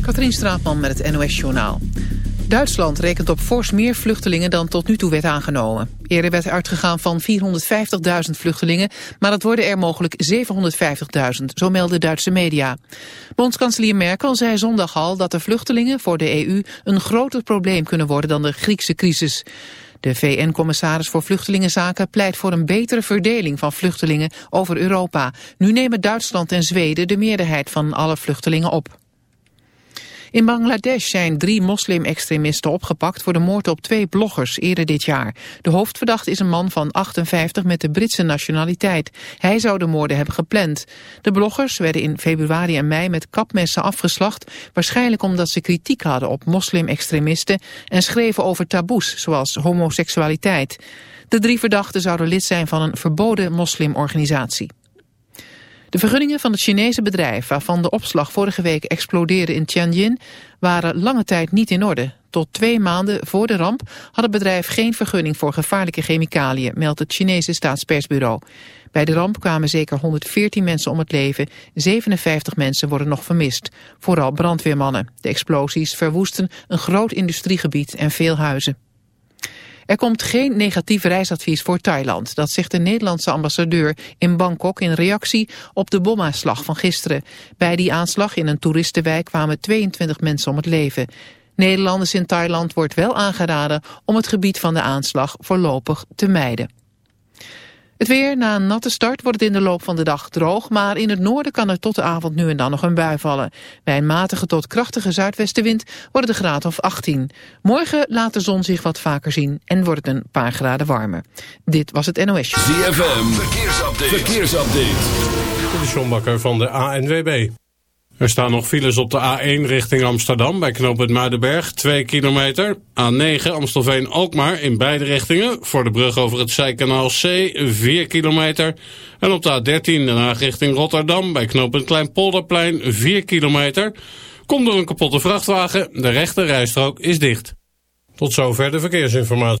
Katrien Straatman met het NOS-journaal. Duitsland rekent op fors meer vluchtelingen dan tot nu toe werd aangenomen. Eerder werd uitgegaan van 450.000 vluchtelingen, maar het worden er mogelijk 750.000, zo melden Duitse media. Bondskanselier Merkel zei zondag al dat de vluchtelingen voor de EU een groter probleem kunnen worden dan de Griekse crisis. De VN-commissaris voor Vluchtelingenzaken pleit voor een betere verdeling van vluchtelingen over Europa. Nu nemen Duitsland en Zweden de meerderheid van alle vluchtelingen op. In Bangladesh zijn drie moslim-extremisten opgepakt voor de moord op twee bloggers eerder dit jaar. De hoofdverdachte is een man van 58 met de Britse nationaliteit. Hij zou de moorden hebben gepland. De bloggers werden in februari en mei met kapmessen afgeslacht, waarschijnlijk omdat ze kritiek hadden op moslim-extremisten en schreven over taboes zoals homoseksualiteit. De drie verdachten zouden lid zijn van een verboden moslimorganisatie. De vergunningen van het Chinese bedrijf waarvan de opslag vorige week explodeerde in Tianjin waren lange tijd niet in orde. Tot twee maanden voor de ramp had het bedrijf geen vergunning voor gevaarlijke chemicaliën, meldt het Chinese staatspersbureau. Bij de ramp kwamen zeker 114 mensen om het leven, 57 mensen worden nog vermist, vooral brandweermannen. De explosies verwoesten een groot industriegebied en veel huizen. Er komt geen negatief reisadvies voor Thailand. Dat zegt de Nederlandse ambassadeur in Bangkok in reactie op de bomaanslag van gisteren. Bij die aanslag in een toeristenwijk kwamen 22 mensen om het leven. Nederlanders in Thailand wordt wel aangeraden om het gebied van de aanslag voorlopig te mijden. Het weer, na een natte start wordt het in de loop van de dag droog, maar in het noorden kan er tot de avond nu en dan nog een bui vallen. Bij een matige tot krachtige zuidwestenwind wordt het een graad of 18. Morgen laat de zon zich wat vaker zien en wordt het een paar graden warmer. Dit was het NOS. ZFM, verkeersupdate. verkeersupdate. De Sjombakker van de ANWB. Er staan nog files op de A1 richting Amsterdam bij knooppunt Muidenberg, 2 kilometer. A9 Amstelveen-Alkmaar in beide richtingen voor de brug over het Zijkanaal C, 4 kilometer. En op de A13 Den Haag richting Rotterdam bij knooppunt Kleinpolderplein, 4 kilometer. Komt door een kapotte vrachtwagen, de rechte rijstrook is dicht. Tot zover de verkeersinformatie.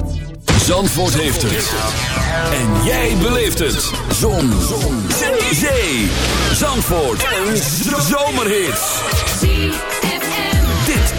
Zandvoort heeft het. En jij beleeft het. Zon. Zon. Zee. Zandvoort. Een zomerhit.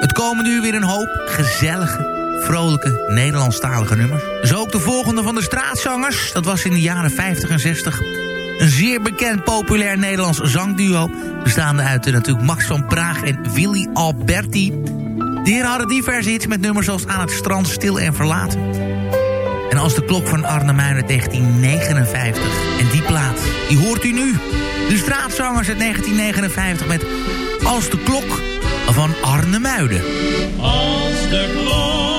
Het komen nu weer een hoop gezellige, vrolijke, Nederlandstalige nummers. Zo ook de volgende van de straatzangers. Dat was in de jaren 50 en 60. Een zeer bekend populair Nederlands zangduo. Bestaande uit eh, natuurlijk Max van Praag en Willy Alberti. De heren hadden diverse hits met nummers zoals Aan het strand, Stil en Verlaten. En als de klok van Arnhem uit 1959. En die plaat, die hoort u nu. De straatzangers uit 1959 met Als de klok van Arne Muiden. Als de klok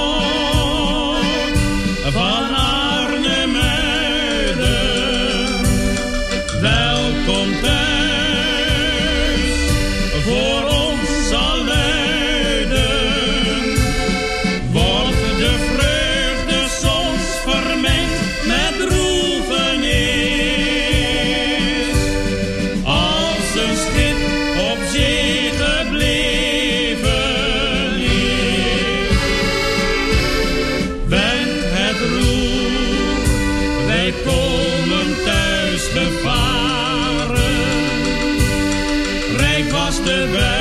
the best.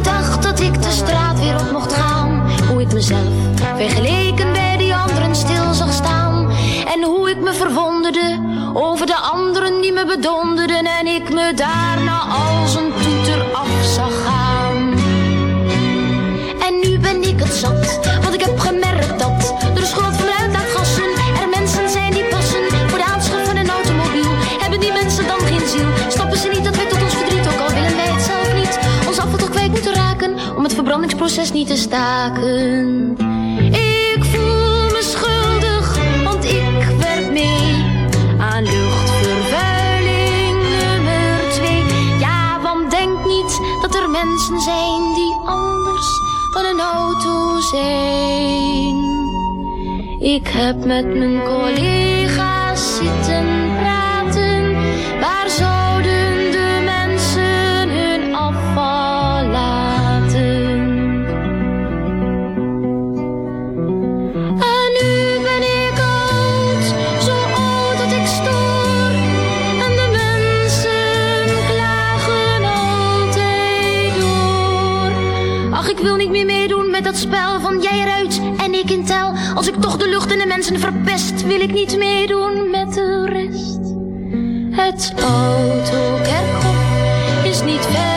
Ik dacht dat ik de straat weer op mocht gaan. Hoe ik mezelf vergeleken bij die anderen stil zag staan. En hoe ik me verwonderde over de anderen die me bedonderden. En ik me daarna als een toeter af zag gaan. En nu ben ik het zat, want ik heb gemerkt dat er schuld van uitlaatgassen proces niet te staken. Ik voel me schuldig, want ik werk mee aan luchtvervuiling nummer twee. Ja, want denk niet dat er mensen zijn die anders dan een auto zijn. Ik heb met mijn collega's zitten spel van jij eruit en ik in tel. Als ik toch de lucht en de mensen verpest, wil ik niet meedoen met de rest. Het autokerkhof is niet ver.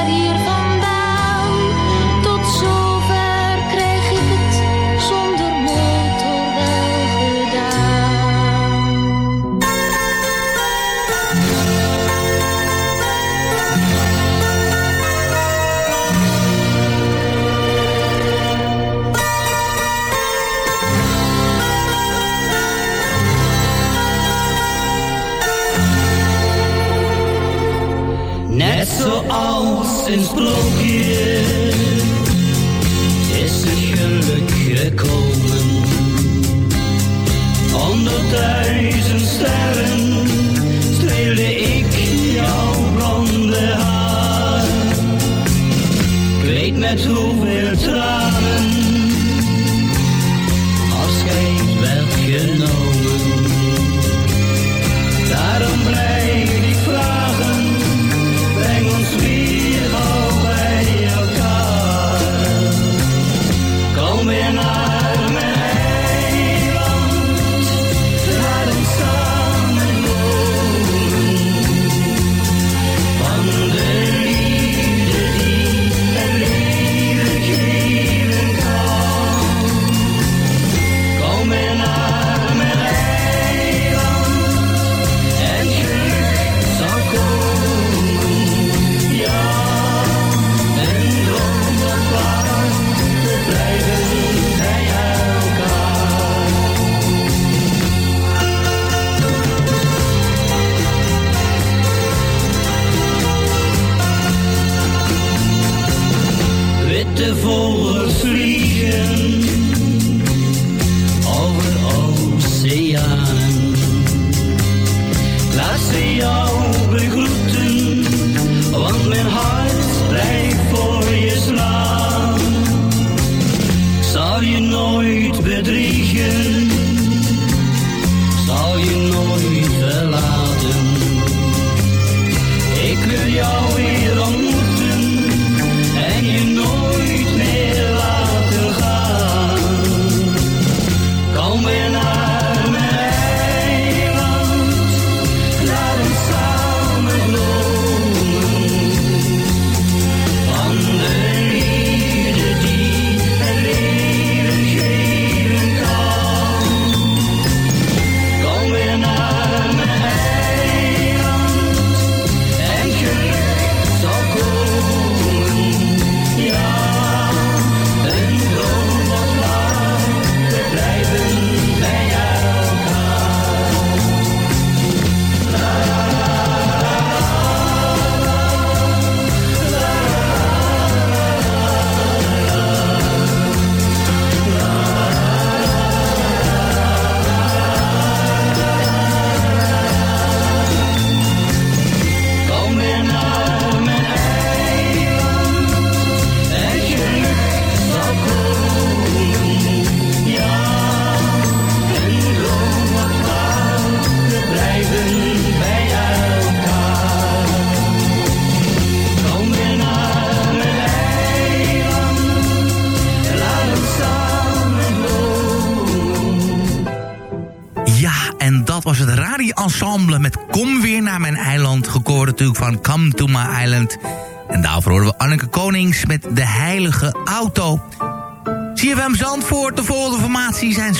Je nooit bedriegen,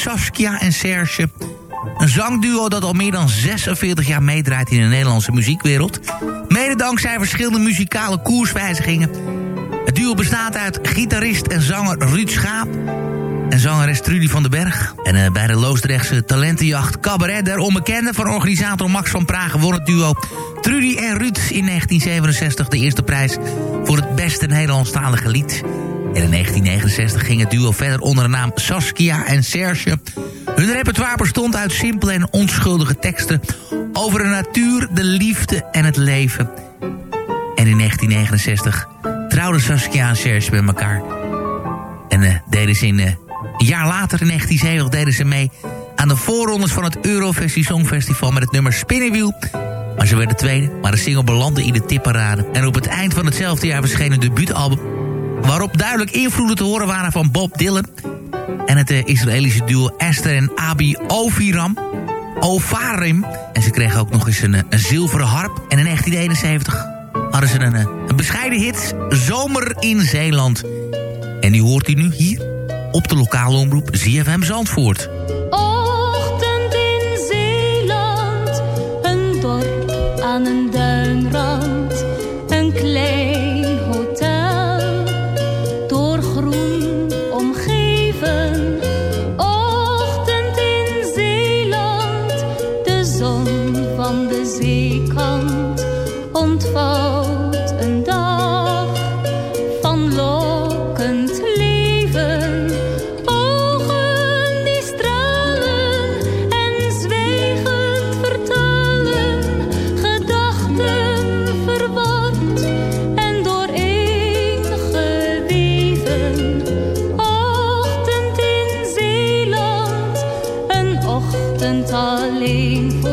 Saskia en Serge. Een zangduo dat al meer dan 46 jaar meedraait in de Nederlandse muziekwereld. Mede dankzij verschillende muzikale koerswijzigingen. Het duo bestaat uit gitarist en zanger Ruud Schaap en zangeres Trudy van den Berg. En eh, bij de Loosdrechtse talentenjacht Cabaret der Onbekende... van organisator Max van Praag won het duo Trudy en Ruud in 1967... de eerste prijs voor het beste Nederlandstalige lied. En in 1969 ging het duo verder onder de naam Saskia en Serge. Hun repertoire bestond uit simpele en onschuldige teksten... over de natuur, de liefde en het leven. En in 1969 trouwden Saskia en Serge met elkaar... En eh, deden ze in, eh, een jaar later, in 1970, deden ze mee aan de voorrondes van het Eurovisie Songfestival met het nummer Spinnenwiel. Maar ze werden tweede, maar de single belandde in de tipparade. En op het eind van hetzelfde jaar verscheen een debuutalbum... waarop duidelijk invloeden te horen waren van Bob Dylan... en het eh, Israëlische duo Esther en Abi Oviram. Ovarim. En ze kregen ook nog eens een, eh, zilveren harp. En in 1971 hadden ze een, eh, een bescheiden hit... Zomer in Zeeland... En die hoort u nu hier op de lokale omroep ZFM Zandvoort. Ochtend in Zeeland, een dorp aan een duinrand, darling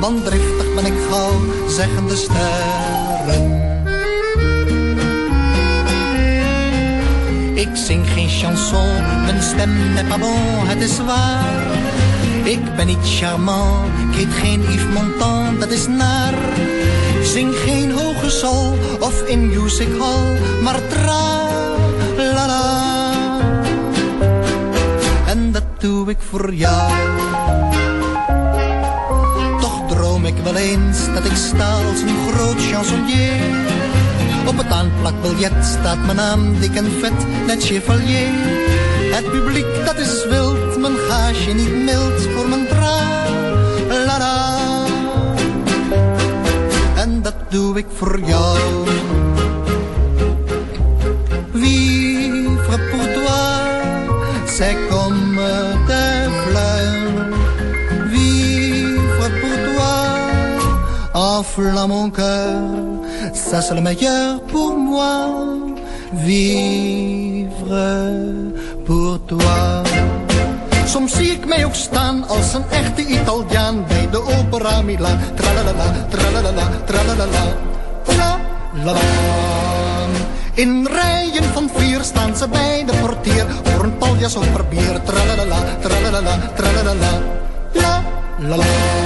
Want driftig ben ik gauw, zeggen de sterren. Ik zing geen chanson, mijn stem n'est pas bon, het is waar. Ik ben niet charmant, ik heet geen Yves Montand, dat is naar. Zing geen hoge sol of in music hall, maar tra la la. En dat doe ik voor jou. Ik wel eens dat ik sta als een groot chansonnier. Op het aanplakbiljet staat mijn naam dik en vet, net chevalier. Het publiek dat is wild, mijn gaasje niet mild voor mijn tra la. En dat doe ik voor jou. Enflamme mon cœur, c'est le meilleur pour moi. Vivre pour toi. Soms zie ik mij ook staan als een echte Italiaan bij de opera Milaan. Tralalala, tralalala, tralalala, la la la. In rijen van vier staan ze bij de portier voor een paljas of per bier. Tralalala, tralalala, tralalala, la la la.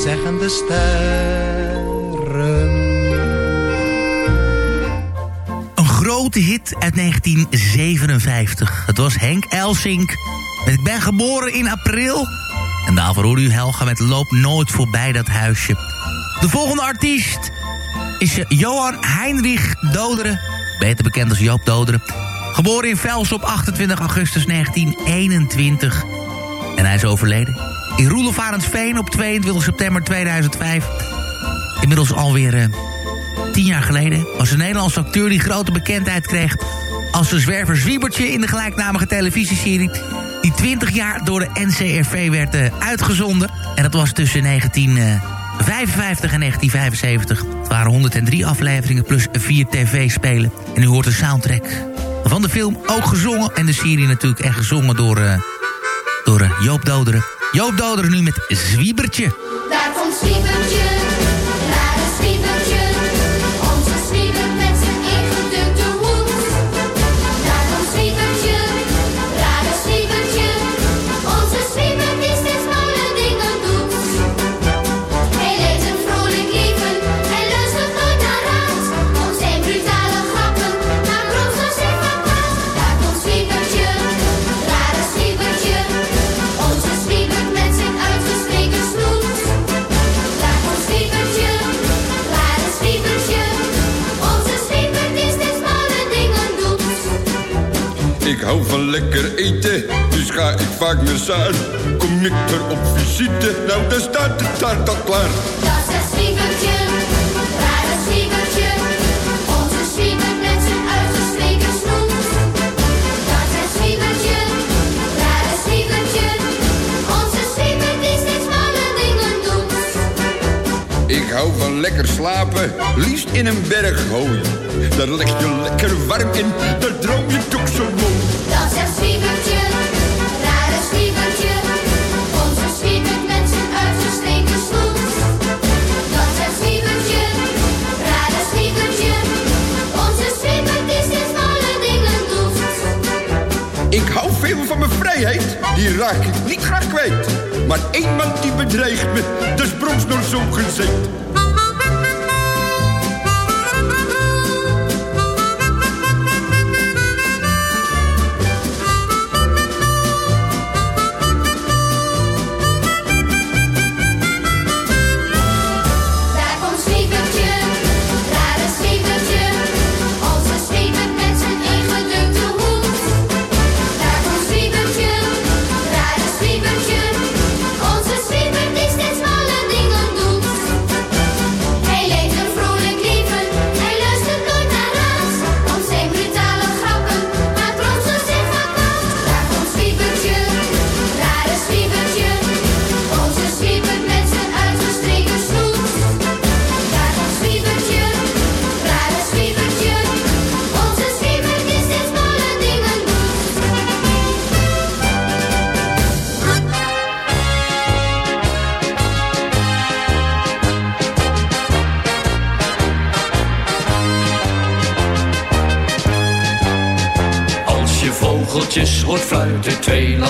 zeggen de sterren. Een grote hit uit 1957. Het was Henk Elsink Ik ben geboren in april. En daarvoor hoorde u Helga met Loop nooit voorbij dat huisje. De volgende artiest is Johan Heinrich Doderen. Beter bekend als Joop Doderen. Geboren in Vels op 28 augustus 1921. En hij is overleden. In Roelevarensveen op 22 september 2005. Inmiddels alweer eh, tien jaar geleden. Was een Nederlandse acteur die grote bekendheid kreeg... als de zwerver Zwiebertje in de gelijknamige televisieserie... die 20 jaar door de NCRV werd eh, uitgezonden. En dat was tussen 1955 en 1975. Het waren 103 afleveringen plus 4 tv-spelen. En u hoort de soundtrack van de film ook gezongen. En de serie natuurlijk echt gezongen door, eh, door eh, Joop Doderen. Joop Doderen nu met Zwiebertje. Daar komt Zwiebertje, hou van lekker eten, dus ga ik vaak naar Saar. Kom ik er op visite, nou dan staat de taart al klaar. Dat is het zwiebertje, rare zwiebertje. Onze zwiebert met zijn uitgestreken snoet. Dat is het zwiebertje, rare zwiebertje. Onze zwiebert die steeds malle dingen doet. Ik hou van lekker slapen, liefst in een berg. Daar leg je lekker warm in, daar droom je toch zo raak ik niet graag kwijt. Maar één man die bedreigt me, dat is bronsnor zo gezegd. Fluiten, twee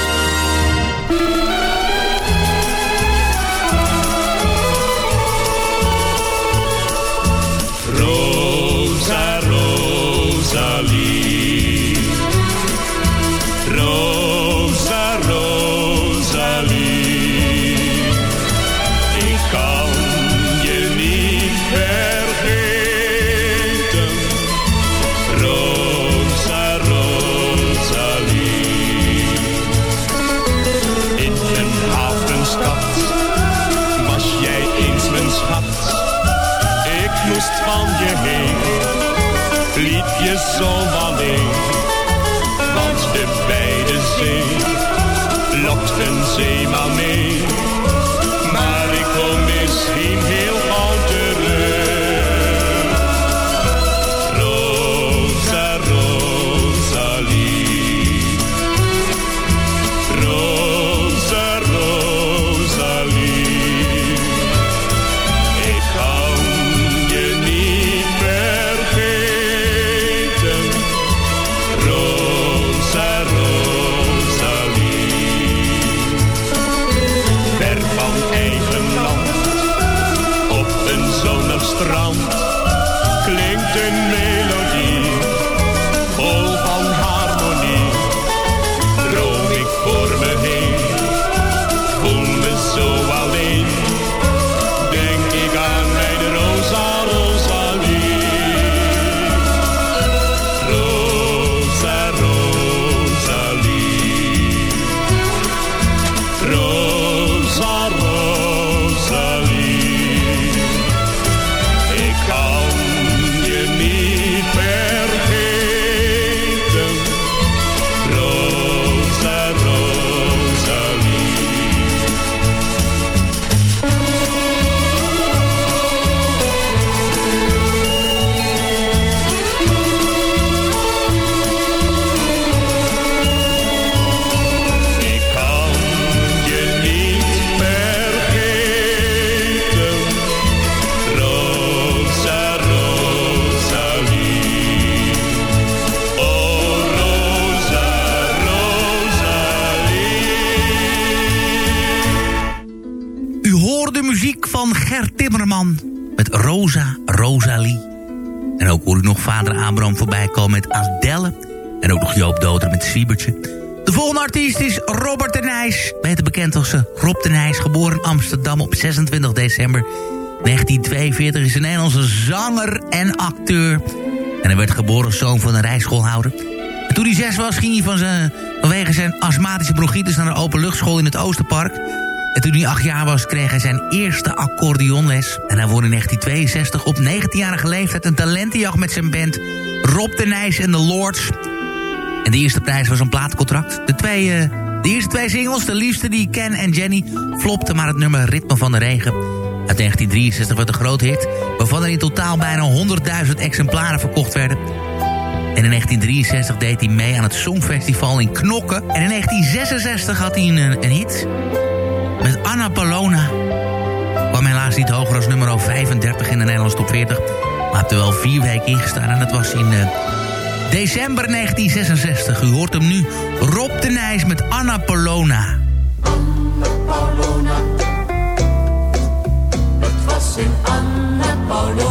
Abraham voorbij komen met Adelle. En ook nog Joop Doder met Siebertje. De volgende artiest is Robert de Nijs. Beter bekend als eh, Rob de Nijs, geboren in Amsterdam op 26 december 1942. Is een Nederlandse zanger en acteur. En hij werd geboren zoon van een rijschoolhouder. En toen hij zes was, ging hij vanwege zijn astmatische bronchitis naar een openluchtschool in het Oosterpark. En toen hij acht jaar was, kreeg hij zijn eerste accordeonles. En hij won in 1962 op 19-jarige leeftijd een talentenjacht met zijn band Rob de Nijs en de Lords. En de eerste prijs was een plaatcontract. De, twee, eh, de eerste twee singles, de liefste die Ken en Jenny, flopten maar het nummer Ritme van de Regen. Uit 1963 werd een groot hit, waarvan er in totaal bijna 100.000 exemplaren verkocht werden. En in 1963 deed hij mee aan het Songfestival in Knokken. En in 1966 had hij een, een hit met Anna Palona. Kwam helaas niet hoger als nummer 35 in de Nederlandse top 40. Maar heeft er wel vier weken ingestaan en dat was in... eh, December 1966. U hoort hem nu. Rob de Nijs met Anna Polona. Paulona. Het was in Anna Paulona.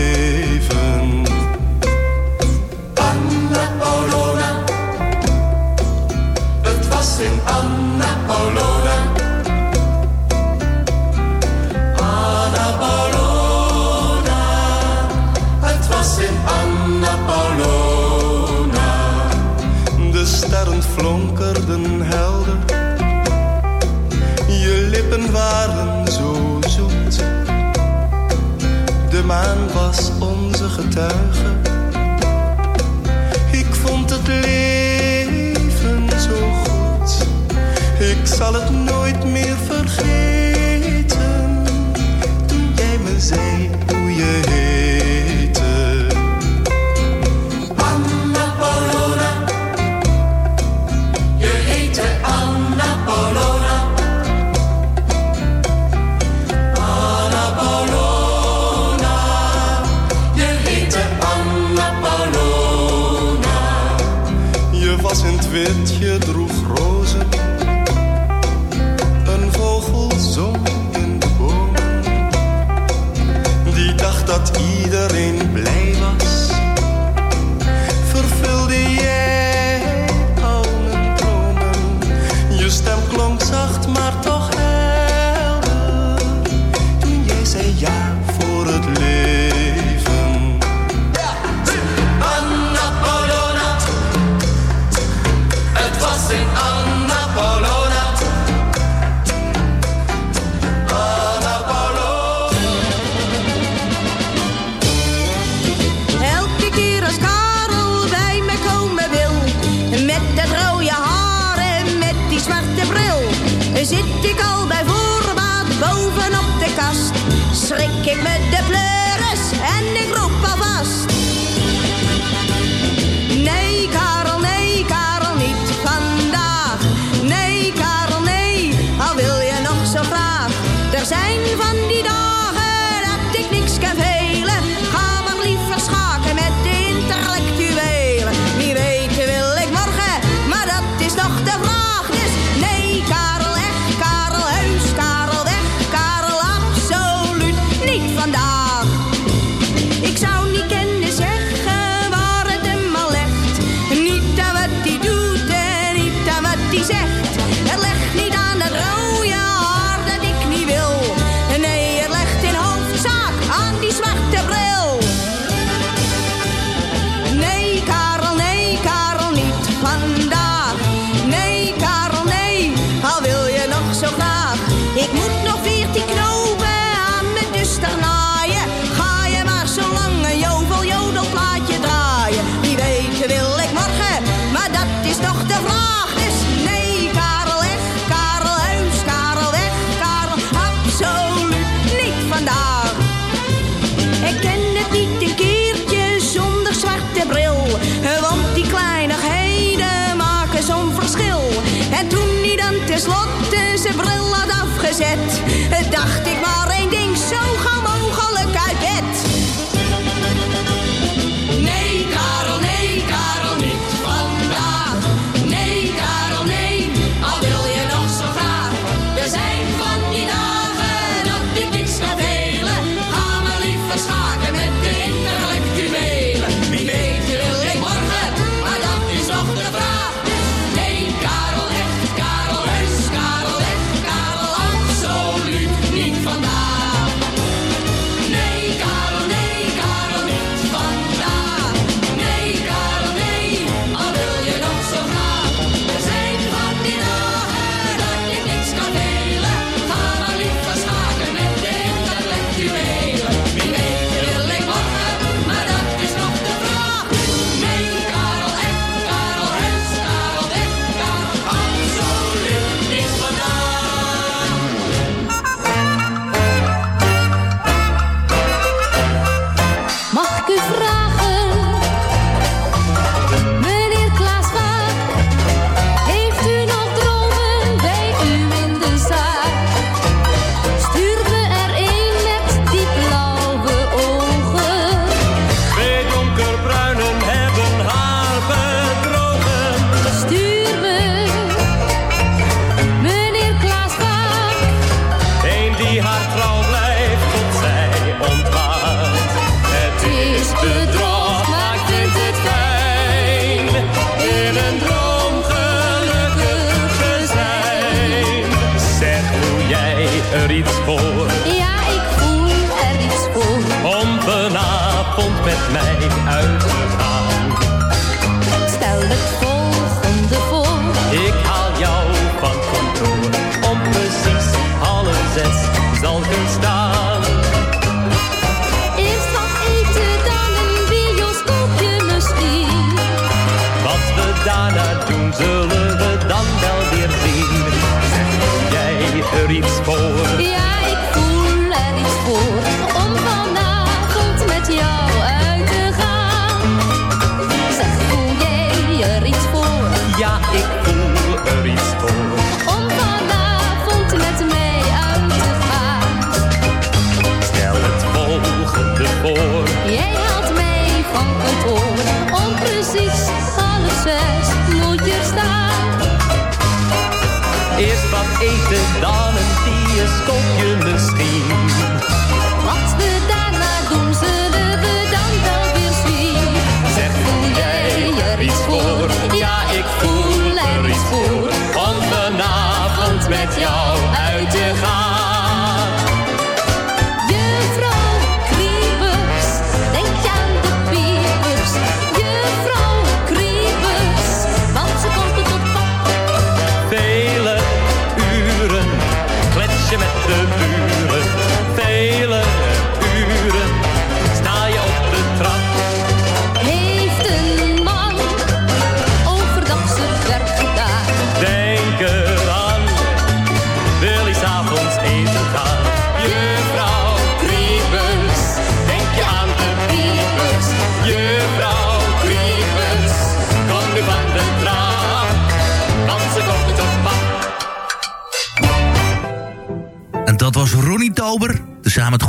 was onze getuige. Ik vond het leven zo goed, ik zal het nooit windje droeg rozen. Een vogel zong in de boom. Die dacht dat iedereen blij Ja, ik voel er iets voor. Om vanavond met jou uit te gaan. Zeg, voel jij er iets voor? Ja, ik voel er iets voor. Om vanavond met mij uit te gaan. Stel het volgende voor. Jij Eerst wat eten, dan een bioscoopje misschien. Wat we daarna doen, zullen we dan wel weer zien. Zeg, voel jij er iets voor? Ja, ik voel er iets voor. Om vanavond met jou uit te gaan.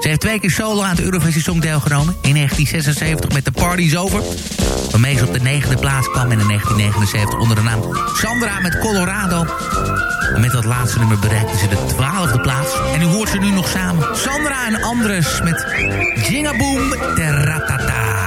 Ze heeft twee keer solo aan het Eurovisie Song deelgenomen. In 1976 met The Party's Over. Waarmee ze op de negende plaats kwam. En in 1979 onder de naam Sandra met Colorado. En met dat laatste nummer bereikte ze de twaalfde plaats. En u hoort ze nu nog samen. Sandra en Andres met Jingaboom Teratata.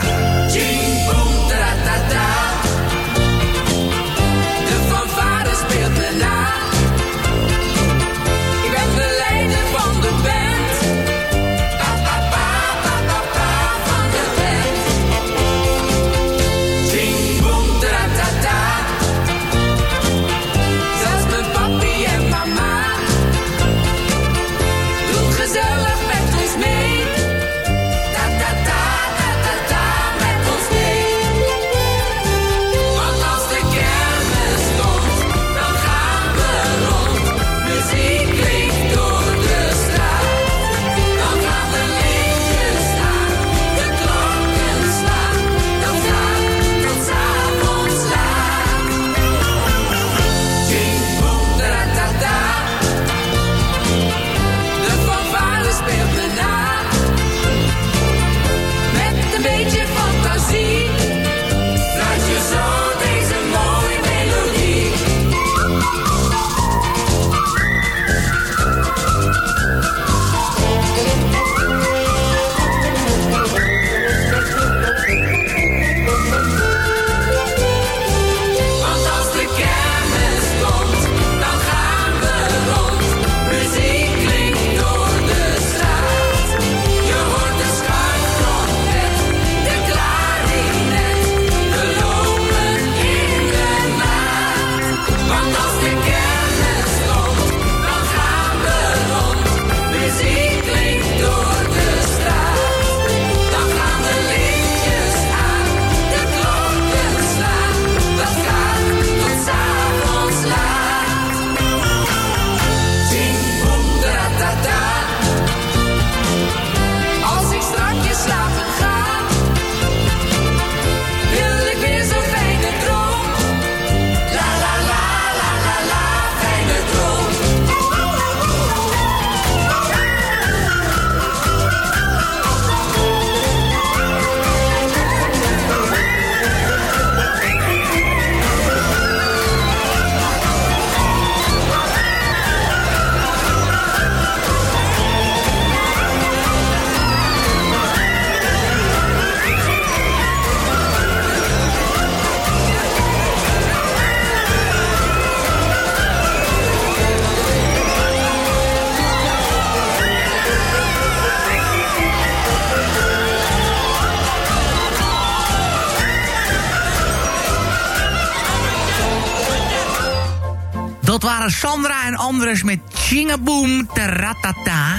Sandra en Andres met Chingaboom Taratata.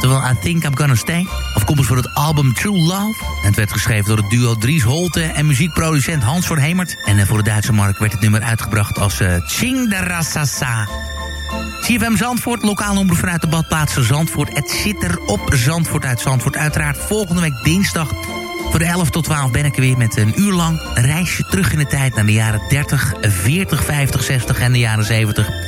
Terwijl I Think I'm Gonna Stay. Afkomstig voor het album True Love. Het werd geschreven door het duo Dries Holte en muziekproducent Hans van Hemert. En eh, voor de Duitse markt werd het nummer uitgebracht als uh, Darasasa. CFM Zandvoort, lokaal omroep vanuit de badplaatsen Zandvoort. Het zit er op Zandvoort uit Zandvoort. Uiteraard volgende week dinsdag voor de 11 tot 12 ben ik er weer met een uur lang reisje terug in de tijd... naar de jaren 30, 40, 50, 60 en de jaren 70.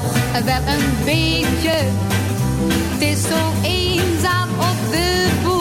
toch wel een beetje. Het is zo eenzaam op de boerderij.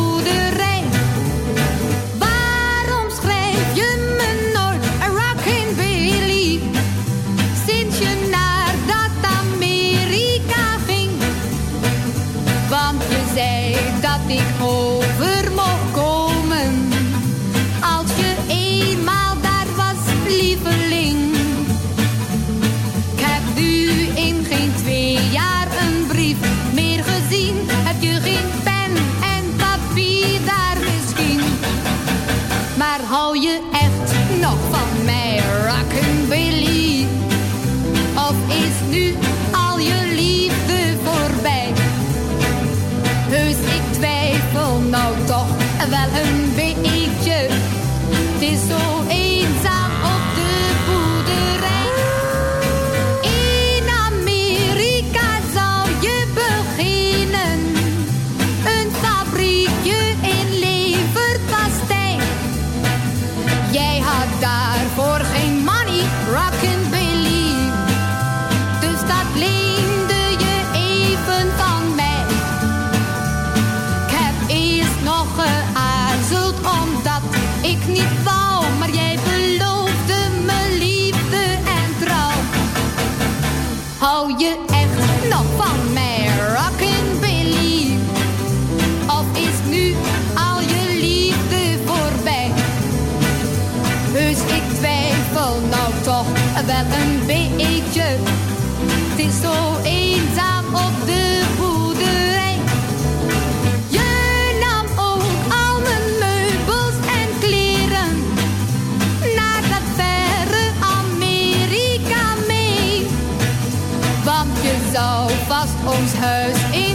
Ons huis in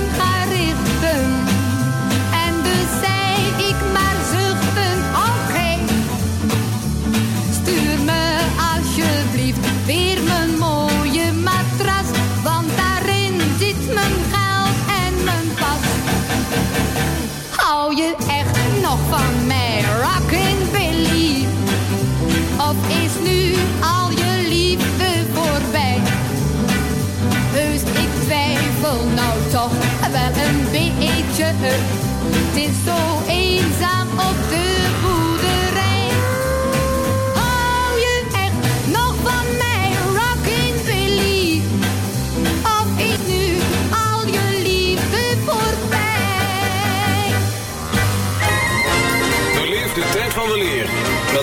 Het is zo eenzaam op de boerderij.